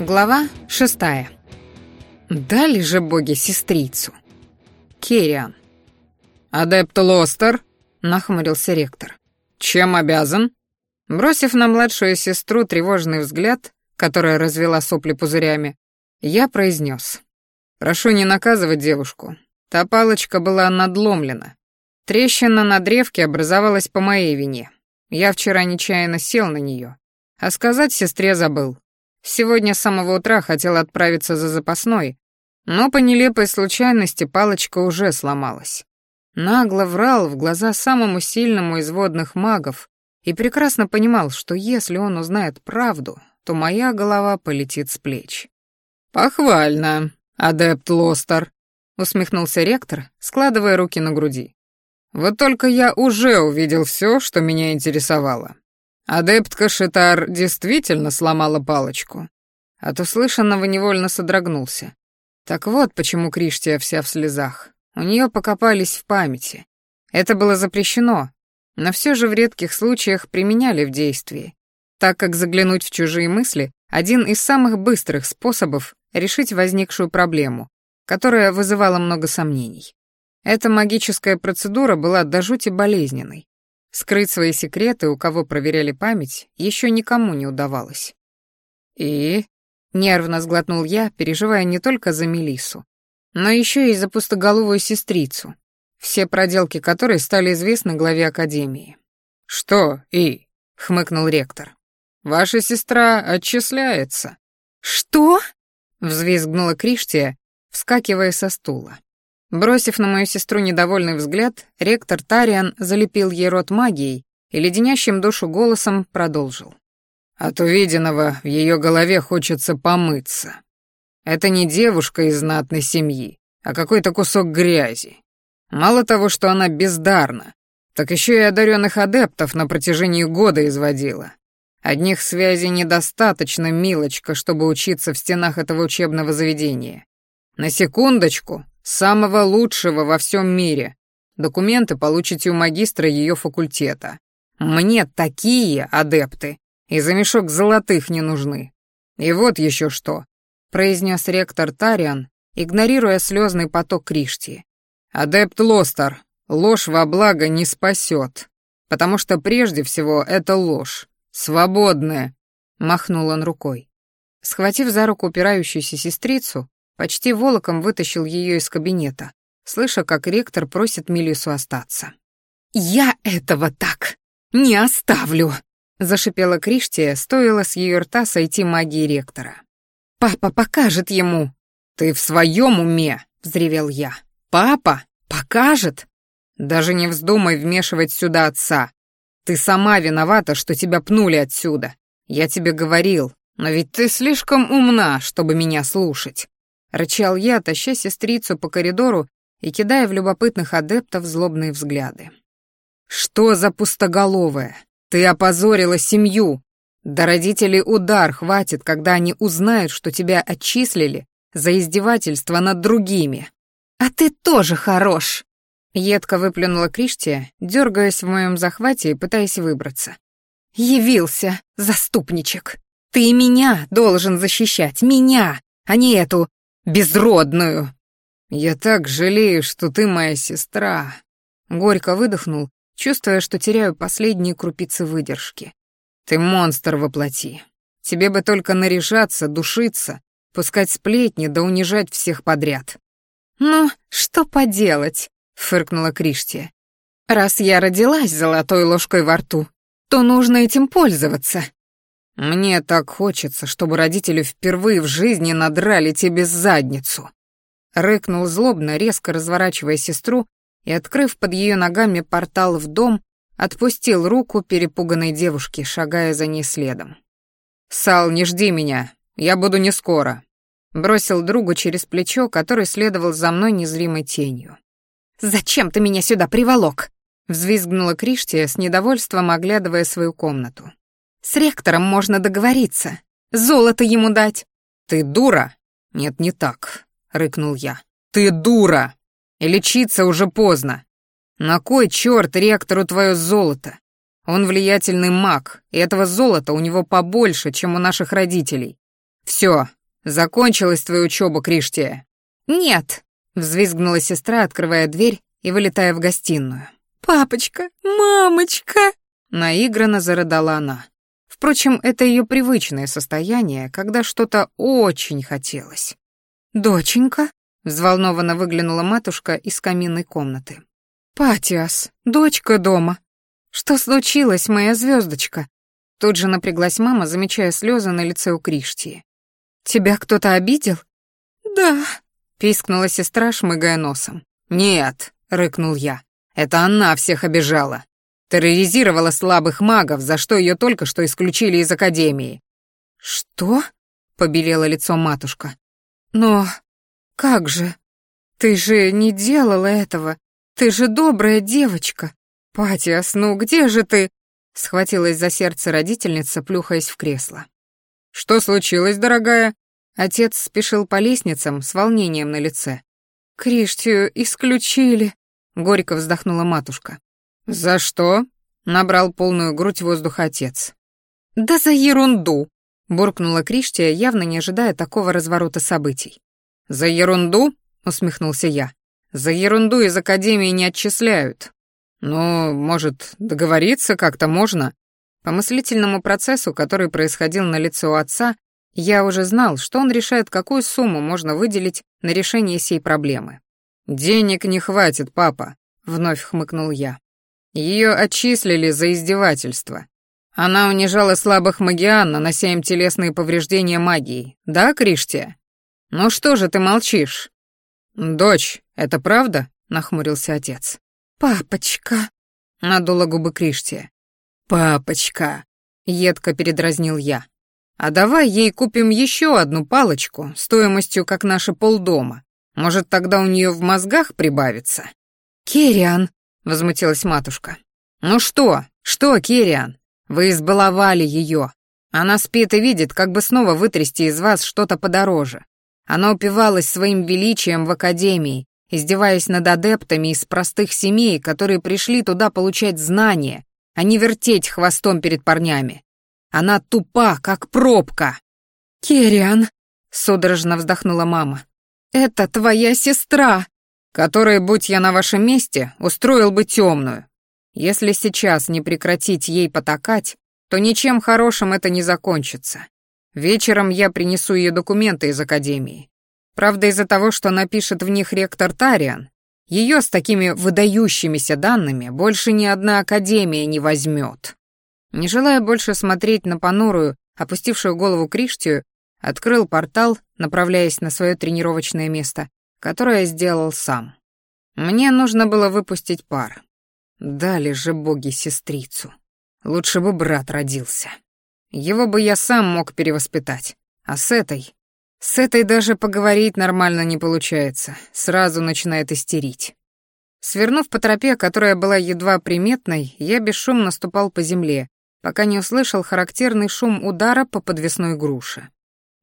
Глава шестая. Дали же боги сестрицу. Керриан. «Адепт Лостер», — нахмурился ректор. «Чем обязан?» Бросив на младшую сестру тревожный взгляд, которая развела сопли пузырями, я произнес. «Прошу не наказывать девушку. Та палочка была надломлена. Трещина на древке образовалась по моей вине. Я вчера нечаянно сел на нее, а сказать сестре забыл. Сегодня с самого утра хотел отправиться за запасной, но по нелепой случайности палочка уже сломалась. Нагло врал в глаза самому сильному из водных магов и прекрасно понимал, что если он узнает правду, то моя голова полетит с плеч. «Похвально, адепт Лостер», — усмехнулся ректор, складывая руки на груди. «Вот только я уже увидел все, что меня интересовало. Адептка Шитар действительно сломала палочку. От услышанного невольно содрогнулся. Так вот, почему Криштия вся в слезах. У нее покопались в памяти. Это было запрещено, но все же в редких случаях применяли в действии, так как заглянуть в чужие мысли — один из самых быстрых способов решить возникшую проблему, которая вызывала много сомнений. Эта магическая процедура была до жути болезненной, Скрыть свои секреты, у кого проверяли память, еще никому не удавалось. «И?» — нервно сглотнул я, переживая не только за Мелису, но еще и за пустоголовую сестрицу, все проделки которой стали известны главе Академии. «Что «и»?» — хмыкнул ректор. «Ваша сестра отчисляется». «Что?» — взвизгнула Криштия, вскакивая со стула. Бросив на мою сестру недовольный взгляд, ректор Тариан залепил ей рот магией и леденящим душу голосом продолжил. От увиденного в ее голове хочется помыться. Это не девушка из знатной семьи, а какой-то кусок грязи. Мало того, что она бездарна, так еще и одаренных адептов на протяжении года изводила. Одних связей недостаточно, милочка, чтобы учиться в стенах этого учебного заведения. На секундочку, Самого лучшего во всем мире. Документы получите у магистра ее факультета. Мне такие адепты и за мешок золотых не нужны. И вот еще что, произнес ректор Тариан, игнорируя слезный поток Кришти. Адепт Лостер, ложь во благо не спасет, потому что прежде всего это ложь, свободная, махнул он рукой. Схватив за руку упирающуюся сестрицу, Почти волоком вытащил ее из кабинета, слыша, как ректор просит Милису остаться. «Я этого так не оставлю!» — зашипела Криштия, стоило с ее рта сойти магии ректора. «Папа покажет ему!» «Ты в своем уме!» — взревел я. «Папа покажет!» «Даже не вздумай вмешивать сюда отца! Ты сама виновата, что тебя пнули отсюда! Я тебе говорил, но ведь ты слишком умна, чтобы меня слушать. — рычал я, таща сестрицу по коридору и кидая в любопытных адептов злобные взгляды. «Что за пустоголовая? Ты опозорила семью! Да родителей удар хватит, когда они узнают, что тебя отчислили за издевательство над другими!» «А ты тоже хорош!» Едко выплюнула Криштия, дергаясь в моем захвате и пытаясь выбраться. «Явился, заступничек! Ты меня должен защищать, меня, а не эту безродную!» «Я так жалею, что ты моя сестра!» Горько выдохнул, чувствуя, что теряю последние крупицы выдержки. «Ты монстр воплоти. Тебе бы только наряжаться, душиться, пускать сплетни да унижать всех подряд». «Ну, что поделать?» — фыркнула Криштия. «Раз я родилась золотой ложкой во рту, то нужно этим пользоваться. Мне так хочется, чтобы родители впервые в жизни надрали тебе задницу. Рыкнул злобно, резко разворачивая сестру и, открыв под ее ногами портал в дом, отпустил руку перепуганной девушки, шагая за ней следом. «Сал, не жди меня, я буду не скоро», — бросил другу через плечо, который следовал за мной незримой тенью. «Зачем ты меня сюда приволок?» — взвизгнула Криштия с недовольством, оглядывая свою комнату. С ректором можно договориться. Золото ему дать. Ты дура? Нет, не так, рыкнул я. Ты дура! И лечиться уже поздно. На кой черт ректору твое золото? Он влиятельный маг, и этого золота у него побольше, чем у наших родителей. Все, закончилась твоя учеба, Криштия. Нет, взвизгнула сестра, открывая дверь и вылетая в гостиную. «Папочка! Мамочка!» Наигранно зарыдала она. Впрочем, это ее привычное состояние, когда что-то очень хотелось. «Доченька?» — взволнованно выглянула матушка из каминной комнаты. «Патиас, дочка дома. Что случилось, моя звездочка? Тут же напряглась мама, замечая слезы на лице у Криштии. «Тебя кто-то обидел?» «Да», — пискнула сестра, шмыгая носом. «Нет», — рыкнул я. «Это она всех обижала. Терроризировала слабых магов, за что ее только что исключили из Академии. «Что?» — побелело лицо матушка. «Но как же? Ты же не делала этого. Ты же добрая девочка. Патиас, ну где же ты?» Схватилась за сердце родительница, плюхаясь в кресло. «Что случилось, дорогая?» Отец спешил по лестницам с волнением на лице. «Криштию исключили», — горько вздохнула матушка. «За что?» — набрал полную грудь воздуха отец. «Да за ерунду!» — буркнула Криштия, явно не ожидая такого разворота событий. «За ерунду?» — усмехнулся я. «За ерунду из Академии не отчисляют. Ну, может, договориться как-то можно?» По мыслительному процессу, который происходил на лице у отца, я уже знал, что он решает, какую сумму можно выделить на решение сей проблемы. «Денег не хватит, папа», — вновь хмыкнул я. Ее отчислили за издевательство. Она унижала слабых магиан, нанося им телесные повреждения магией. Да, Криштия? Ну что же ты молчишь? Дочь, это правда? Нахмурился отец. Папочка. Надула губы Криштия. Папочка. Едко передразнил я. А давай ей купим еще одну палочку, стоимостью как наши полдома. Может, тогда у нее в мозгах прибавится. Кириан, — возмутилась матушка. «Ну что? Что, Кириан? Вы избаловали ее. Она спит и видит, как бы снова вытрясти из вас что-то подороже. Она упивалась своим величием в академии, издеваясь над адептами из простых семей, которые пришли туда получать знания, а не вертеть хвостом перед парнями. Она тупа, как пробка. «Керриан», — судорожно вздохнула мама, — «это твоя сестра!» которые, будь я на вашем месте, устроил бы темную. Если сейчас не прекратить ей потакать, то ничем хорошим это не закончится. Вечером я принесу ее документы из академии. Правда, из-за того, что напишет в них ректор Тариан, ее с такими выдающимися данными больше ни одна академия не возьмет. Не желая больше смотреть на понурую, опустившую голову Криштию, открыл портал, направляясь на свое тренировочное место, которое сделал сам. Мне нужно было выпустить пар. Дали же боги сестрицу. Лучше бы брат родился. Его бы я сам мог перевоспитать. А с этой... С этой даже поговорить нормально не получается. Сразу начинает истерить. Свернув по тропе, которая была едва приметной, я бесшумно ступал по земле, пока не услышал характерный шум удара по подвесной груше.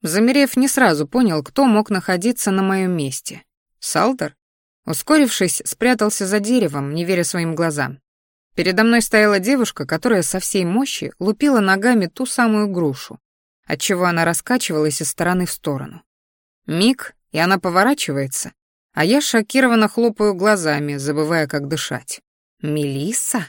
Замерев, не сразу понял, кто мог находиться на моем месте. Салтер? Ускорившись, спрятался за деревом, не веря своим глазам. Передо мной стояла девушка, которая со всей мощи лупила ногами ту самую грушу, отчего она раскачивалась из стороны в сторону. Миг, и она поворачивается, а я шокированно хлопаю глазами, забывая, как дышать. Мелисса?